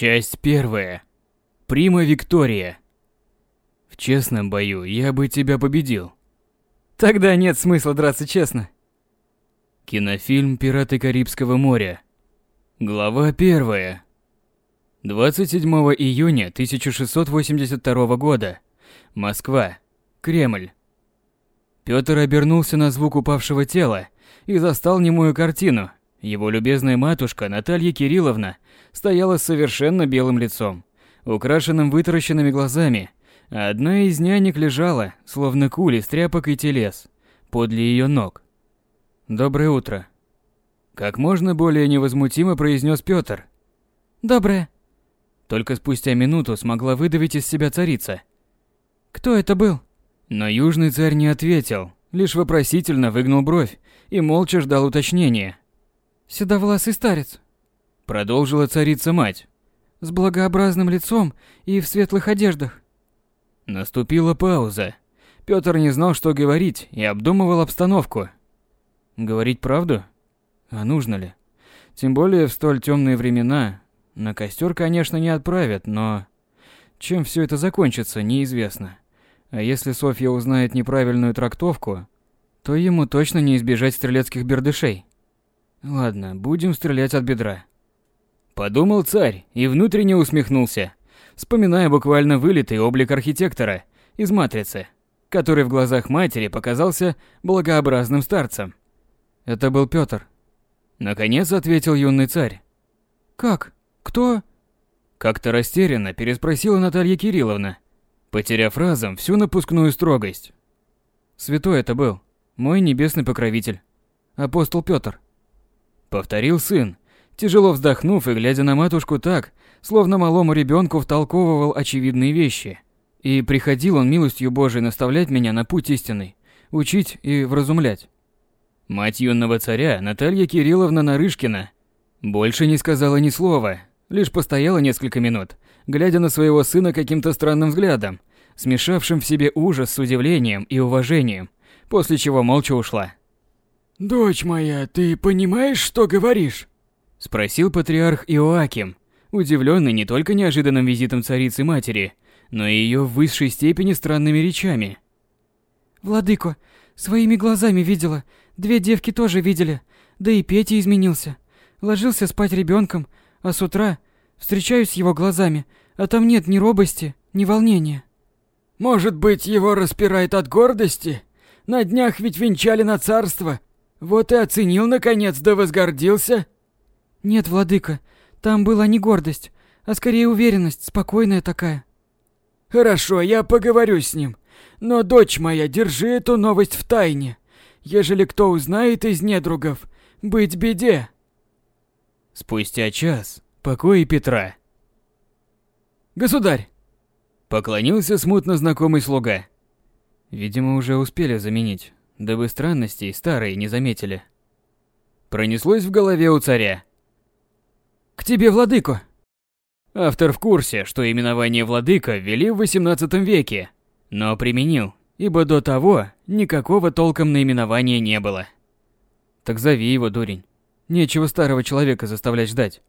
Часть первая. Прима Виктория. В честном бою я бы тебя победил. Тогда нет смысла драться честно. Кинофильм «Пираты Карибского моря». Глава первая. 27 июня 1682 года. Москва. Кремль. Пётр обернулся на звук упавшего тела и застал немую картину. Его любезная матушка Наталья Кирилловна стояла с совершенно белым лицом, украшенным вытаращенными глазами, а одна из нянек лежала, словно кули с тряпок и телес, подле ее ног. «Доброе утро», — как можно более невозмутимо произнес Пётр. Доброе. Только спустя минуту смогла выдавить из себя царица. Кто это был? Но южный царь не ответил, лишь вопросительно выгнул бровь и молча ждал уточнения. Седовласый старец. Продолжила царица-мать. С благообразным лицом и в светлых одеждах. Наступила пауза. Пётр не знал, что говорить, и обдумывал обстановку. Говорить правду? А нужно ли? Тем более в столь темные времена. На костер, конечно, не отправят, но... Чем все это закончится, неизвестно. А если Софья узнает неправильную трактовку, то ему точно не избежать стрелецких бердышей. Ладно, будем стрелять от бедра. Подумал царь и внутренне усмехнулся, вспоминая буквально вылитый облик архитектора из «Матрицы», который в глазах матери показался благообразным старцем. Это был Пётр. Наконец ответил юный царь. Как? Кто? Как-то растерянно переспросила Наталья Кирилловна, потеряв разом всю напускную строгость. Святой это был, мой небесный покровитель, апостол Пётр. Повторил сын, тяжело вздохнув и глядя на матушку так, словно малому ребенку втолковывал очевидные вещи. И приходил он милостью Божией наставлять меня на путь истинный, учить и вразумлять. Мать юного царя, Наталья Кирилловна Нарышкина, больше не сказала ни слова, лишь постояла несколько минут, глядя на своего сына каким-то странным взглядом, смешавшим в себе ужас с удивлением и уважением, после чего молча ушла. «Дочь моя, ты понимаешь, что говоришь?» Спросил патриарх Иоаким, удивленный не только неожиданным визитом царицы-матери, но и ее в высшей степени странными речами. Владыко, своими глазами видела. Две девки тоже видели. Да и Петя изменился. Ложился спать ребенком, а с утра встречаюсь с его глазами, а там нет ни робости, ни волнения. Может быть, его распирает от гордости? На днях ведь венчали на царство. Вот и оценил, наконец, да возгордился. Нет, владыка, там была не гордость, а скорее уверенность, спокойная такая. Хорошо, я поговорю с ним. Но, дочь моя, держи эту новость в тайне. Ежели кто узнает из недругов, быть беде. Спустя час покои Петра. Государь! Поклонился смутно знакомый слуга. Видимо, уже успели заменить, дабы странностей старые не заметили. Пронеслось в голове у царя. К тебе, владыко. Автор в курсе, что именование владыка ввели в XVIII веке, но применил, ибо до того никакого толком наименования не было. Так зови его, дурень. Нечего старого человека заставлять ждать.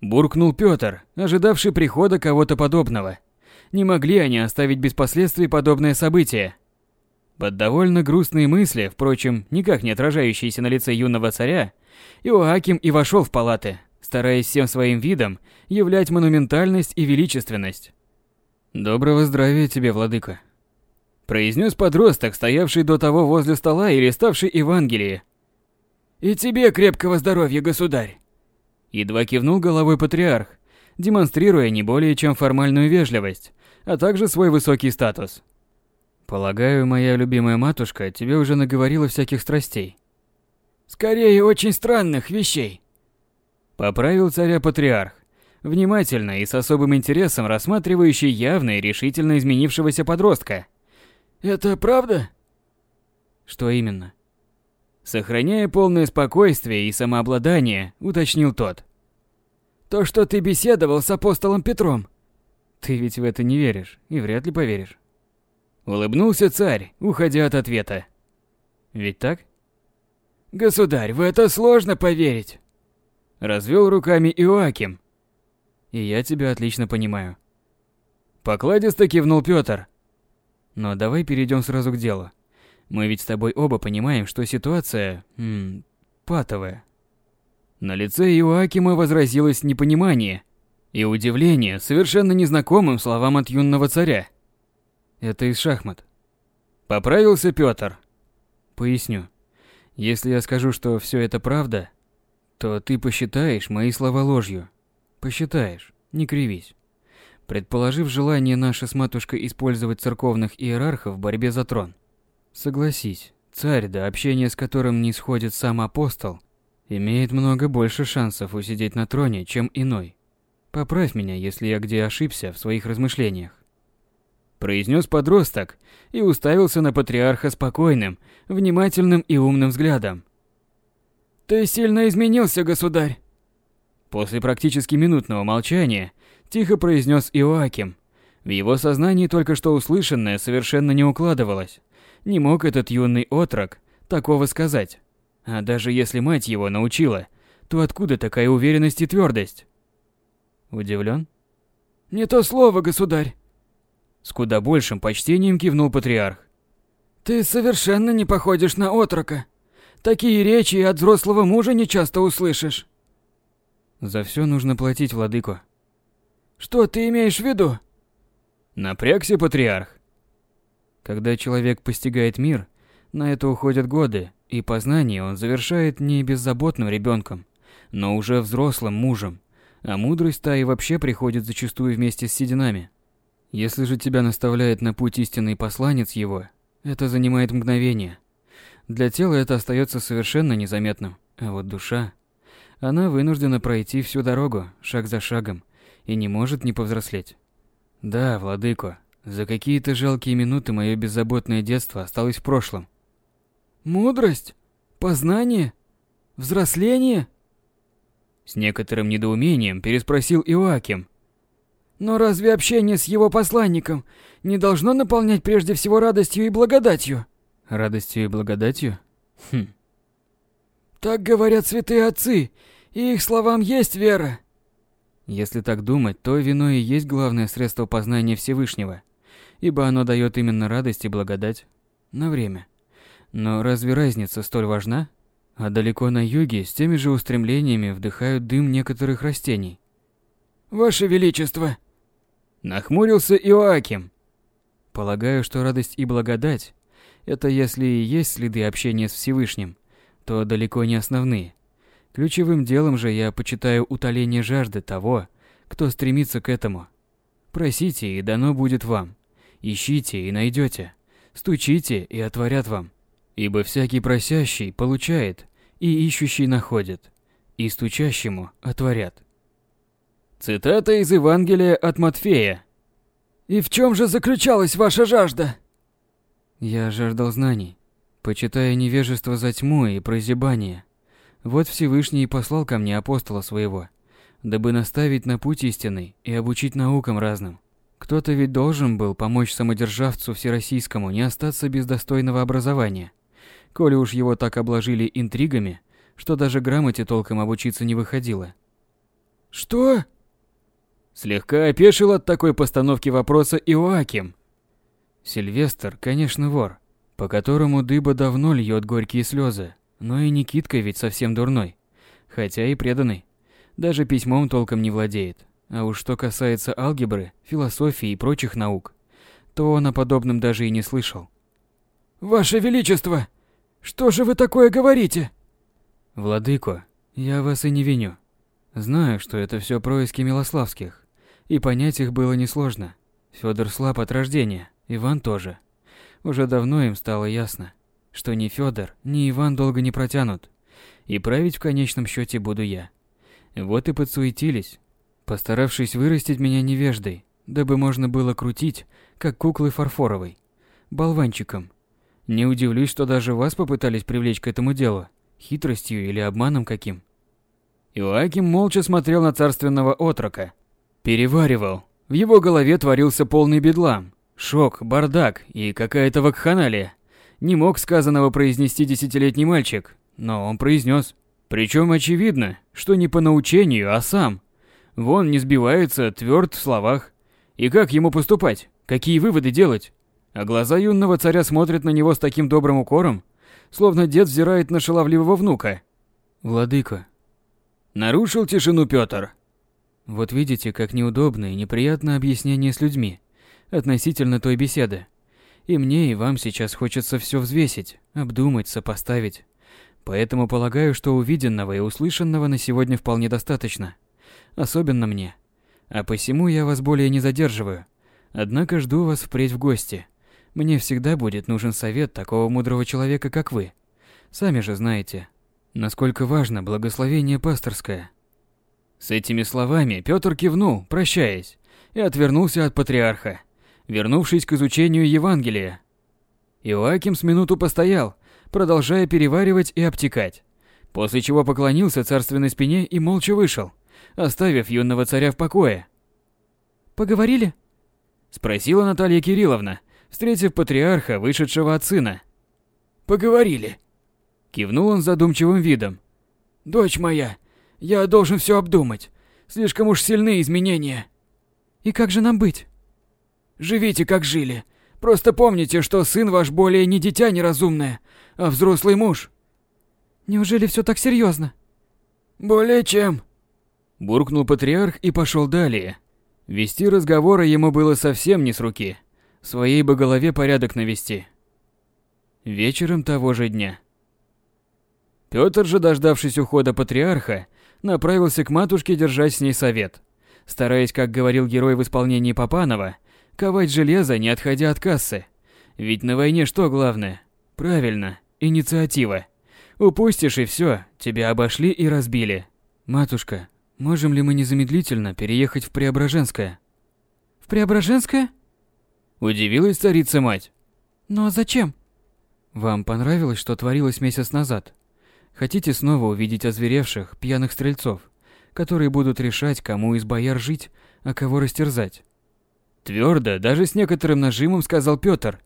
Буркнул Пётр, ожидавший прихода кого-то подобного. Не могли они оставить без последствий подобное событие. Под довольно грустные мысли, впрочем, никак не отражающиеся на лице юного царя, Иоаким и вошел в палаты, стараясь всем своим видом являть монументальность и величественность. «Доброго здравия тебе, владыка», – произнес подросток, стоявший до того возле стола и листавший Евангелие. «И тебе крепкого здоровья, государь!» Едва кивнул головой патриарх, демонстрируя не более чем формальную вежливость, а также свой высокий статус. «Полагаю, моя любимая матушка тебе уже наговорила всяких страстей». «Скорее, очень странных вещей», Поправил царя патриарх, внимательно и с особым интересом рассматривающий явно и решительно изменившегося подростка. «Это правда?» «Что именно?» Сохраняя полное спокойствие и самообладание, уточнил тот. «То, что ты беседовал с апостолом Петром». «Ты ведь в это не веришь и вряд ли поверишь». Улыбнулся царь, уходя от ответа. «Ведь так?» «Государь, в это сложно поверить». Развел руками Иоаким. И я тебя отлично понимаю. Покладисто кивнул Пётр. Но давай перейдем сразу к делу. Мы ведь с тобой оба понимаем, что ситуация... М, патовая. На лице Иоакима возразилось непонимание и удивление совершенно незнакомым словам от юного царя. Это из шахмат. Поправился Пётр. Поясню. Если я скажу, что все это правда, то ты посчитаешь мои слова ложью. Посчитаешь, не кривись. Предположив желание наше с матушкой использовать церковных иерархов в борьбе за трон. Согласись, царь, до общения с которым не сходит сам апостол, имеет много больше шансов усидеть на троне, чем иной. Поправь меня, если я где ошибся в своих размышлениях произнес подросток и уставился на патриарха спокойным, внимательным и умным взглядом. «Ты сильно изменился, государь!» После практически минутного молчания тихо произнес Иоаким. В его сознании только что услышанное совершенно не укладывалось. Не мог этот юный отрок такого сказать. А даже если мать его научила, то откуда такая уверенность и твердость? Удивлен? «Не то слово, государь. С куда большим почтением кивнул патриарх. Ты совершенно не походишь на отрока. Такие речи от взрослого мужа не часто услышишь. За все нужно платить, владыко. Что ты имеешь в виду? Напрягся патриарх. Когда человек постигает мир, на это уходят годы, и познание он завершает не беззаботным ребенком, но уже взрослым мужем, а мудрость та и вообще приходит зачастую вместе с сединами. Если же тебя наставляет на путь истинный посланец его, это занимает мгновение. Для тела это остается совершенно незаметным, а вот душа... Она вынуждена пройти всю дорогу, шаг за шагом, и не может не повзрослеть. Да, владыко, за какие-то жалкие минуты мое беззаботное детство осталось в прошлом. Мудрость? Познание? Взросление? С некоторым недоумением переспросил Иоаким, но разве общение с его посланником не должно наполнять прежде всего радостью и благодатью? Радостью и благодатью? Хм. Так говорят святые отцы, и их словам есть вера. Если так думать, то вино и есть главное средство познания Всевышнего, ибо оно дает именно радость и благодать на время. Но разве разница столь важна? А далеко на юге с теми же устремлениями вдыхают дым некоторых растений. Ваше Величество, Нахмурился Иоаким. Полагаю, что радость и благодать – это если и есть следы общения с Всевышним, то далеко не основные. Ключевым делом же я почитаю утоление жажды того, кто стремится к этому. Просите, и дано будет вам. Ищите, и найдете. Стучите, и отворят вам. Ибо всякий просящий получает, и ищущий находит, и стучащему отворят. Цитата из Евангелия от Матфея. «И в чем же заключалась ваша жажда?» Я жаждал знаний, почитая невежество за тьму и прозябание. Вот Всевышний и послал ко мне апостола своего, дабы наставить на путь истинный и обучить наукам разным. Кто-то ведь должен был помочь самодержавцу всероссийскому не остаться без достойного образования, коли уж его так обложили интригами, что даже грамоте толком обучиться не выходило. «Что?» Слегка опешил от такой постановки вопроса Иоаким. Сильвестр, конечно, вор, по которому дыба давно льет горькие слезы, но и Никитка ведь совсем дурной, хотя и преданный. Даже письмом толком не владеет. А уж что касается алгебры, философии и прочих наук, то он о подобном даже и не слышал. «Ваше Величество, что же вы такое говорите?» «Владыко, я вас и не виню. Знаю, что это все происки Милославских и понять их было несложно. Федор слаб от рождения, Иван тоже. Уже давно им стало ясно, что ни Федор, ни Иван долго не протянут, и править в конечном счете буду я. Вот и подсуетились, постаравшись вырастить меня невеждой, дабы можно было крутить, как куклы фарфоровой, болванчиком. Не удивлюсь, что даже вас попытались привлечь к этому делу, хитростью или обманом каким. Иоаким молча смотрел на царственного отрока, Переваривал. В его голове творился полный бедлам. Шок, бардак и какая-то вакханалия. Не мог сказанного произнести десятилетний мальчик, но он произнес. Причем очевидно, что не по научению, а сам. Вон не сбивается, тверд в словах. И как ему поступать? Какие выводы делать? А глаза юного царя смотрят на него с таким добрым укором, словно дед взирает на шаловливого внука. Владыка. Нарушил тишину Пётр. Вот видите, как неудобно и неприятно объяснение с людьми относительно той беседы. И мне, и вам сейчас хочется все взвесить, обдумать, сопоставить. Поэтому полагаю, что увиденного и услышанного на сегодня вполне достаточно. Особенно мне. А посему я вас более не задерживаю. Однако жду вас впредь в гости. Мне всегда будет нужен совет такого мудрого человека, как вы. Сами же знаете, насколько важно благословение пасторское. С этими словами Петр кивнул, прощаясь, и отвернулся от патриарха, вернувшись к изучению Евангелия. Иоаким с минуту постоял, продолжая переваривать и обтекать, после чего поклонился царственной спине и молча вышел, оставив юного царя в покое. «Поговорили?» – спросила Наталья Кирилловна, встретив патриарха, вышедшего от сына. «Поговорили», – кивнул он задумчивым видом. «Дочь моя, я должен все обдумать. Слишком уж сильны изменения». «И как же нам быть?» «Живите, как жили. Просто помните, что сын ваш более не дитя неразумное, а взрослый муж». «Неужели все так серьезно? «Более чем», – буркнул патриарх и пошел далее. Вести разговоры ему было совсем не с руки. В своей бы голове порядок навести. Вечером того же дня. Пётр же, дождавшись ухода патриарха, направился к матушке держать с ней совет. Стараясь, как говорил герой в исполнении Папанова, ковать железо, не отходя от кассы. Ведь на войне что главное? Правильно, инициатива. Упустишь и все, тебя обошли и разбили. Матушка, можем ли мы незамедлительно переехать в Преображенское? В Преображенское? Удивилась царица-мать. Но зачем? Вам понравилось, что творилось месяц назад? Хотите снова увидеть озверевших, пьяных стрельцов, которые будут решать, кому из бояр жить, а кого растерзать? Твердо, даже с некоторым нажимом сказал Петр.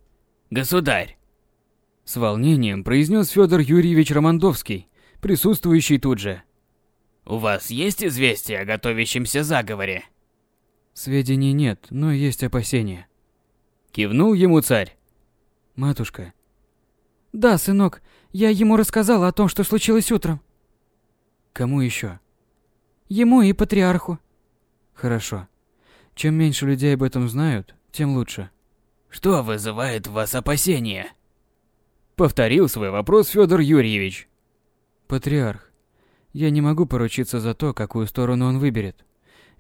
Государь. С волнением произнес Федор Юрьевич Романдовский, присутствующий тут же. У вас есть известие о готовящемся заговоре? Сведений нет, но есть опасения. Кивнул ему царь. Матушка. Да, сынок, я ему рассказала о том, что случилось утром. Кому еще? Ему и патриарху. Хорошо. Чем меньше людей об этом знают, тем лучше. Что вызывает в вас опасения? Повторил свой вопрос Федор Юрьевич. Патриарх. Я не могу поручиться за то, какую сторону он выберет.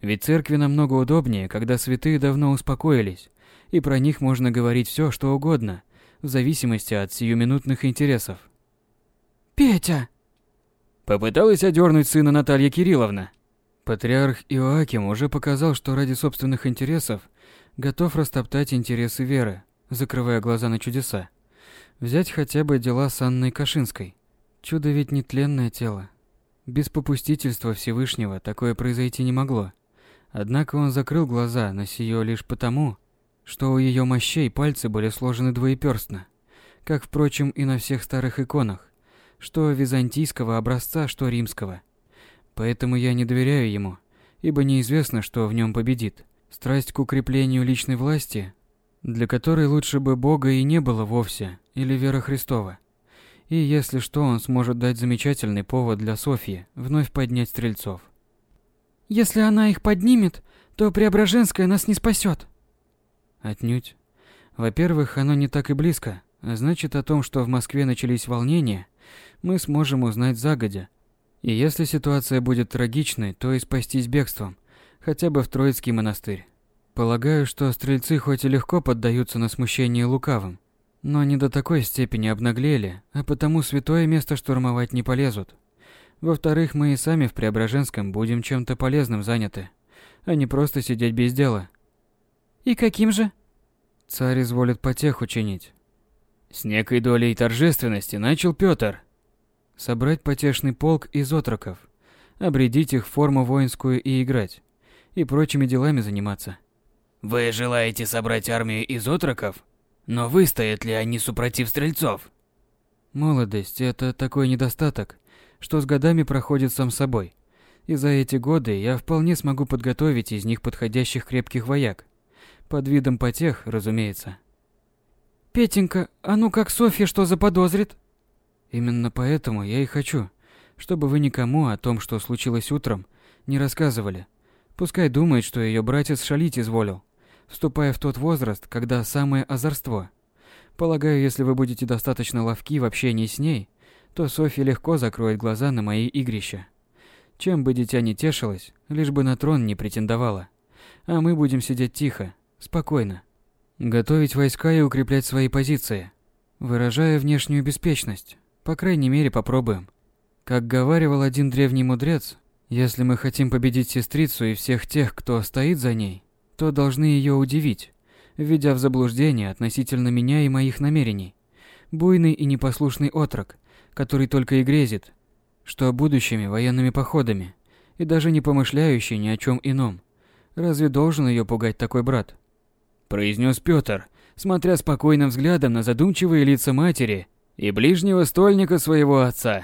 Ведь церкви намного удобнее, когда святые давно успокоились, и про них можно говорить все, что угодно, в зависимости от сиюминутных интересов. «Петя!» Попыталась одернуть сына Наталья Кирилловна. Патриарх Иоаким уже показал, что ради собственных интересов готов растоптать интересы веры, закрывая глаза на чудеса. Взять хотя бы дела с Анной Кашинской. Чудо ведь не тело. Без попустительства Всевышнего такое произойти не могло. Однако он закрыл глаза на сие лишь потому, что у ее мощей пальцы были сложены двоеперстно, как, впрочем, и на всех старых иконах, что византийского образца, что римского – Поэтому я не доверяю ему, ибо неизвестно, что в нем победит. Страсть к укреплению личной власти, для которой лучше бы Бога и не было вовсе, или вера Христова. И если что, он сможет дать замечательный повод для Софьи вновь поднять стрельцов. Если она их поднимет, то Преображенская нас не спасет. Отнюдь. Во-первых, оно не так и близко, значит о том, что в Москве начались волнения, мы сможем узнать загодя, и если ситуация будет трагичной, то и спастись бегством, хотя бы в Троицкий монастырь. Полагаю, что стрельцы хоть и легко поддаются на смущение лукавым, но не до такой степени обнаглели, а потому святое место штурмовать не полезут. Во-вторых, мы и сами в Преображенском будем чем-то полезным заняты, а не просто сидеть без дела. И каким же? Царь изволит потеху чинить. С некой долей торжественности начал Пётр, Собрать потешный полк из отроков, обрядить их в форму воинскую и играть, и прочими делами заниматься. Вы желаете собрать армию из отроков? Но выстоят ли они супротив стрельцов? Молодость – это такой недостаток, что с годами проходит сам собой. И за эти годы я вполне смогу подготовить из них подходящих крепких вояк. Под видом потех, разумеется. Петенька, а ну как Софья что заподозрит? Именно поэтому я и хочу, чтобы вы никому о том, что случилось утром, не рассказывали. Пускай думает, что ее братец шалить изволил, вступая в тот возраст, когда самое озорство. Полагаю, если вы будете достаточно ловки в общении с ней, то Софья легко закроет глаза на мои игрища. Чем бы дитя не тешилось, лишь бы на трон не претендовала. А мы будем сидеть тихо, спокойно. Готовить войска и укреплять свои позиции, выражая внешнюю беспечность. По крайней мере, попробуем. Как говаривал один древний мудрец, если мы хотим победить сестрицу и всех тех, кто стоит за ней, то должны ее удивить, введя в заблуждение относительно меня и моих намерений. Буйный и непослушный отрок, который только и грезит, что будущими военными походами, и даже не помышляющий ни о чем ином. Разве должен ее пугать такой брат? Произнес Петр, смотря спокойным взглядом на задумчивые лица матери и ближнего стольника своего отца.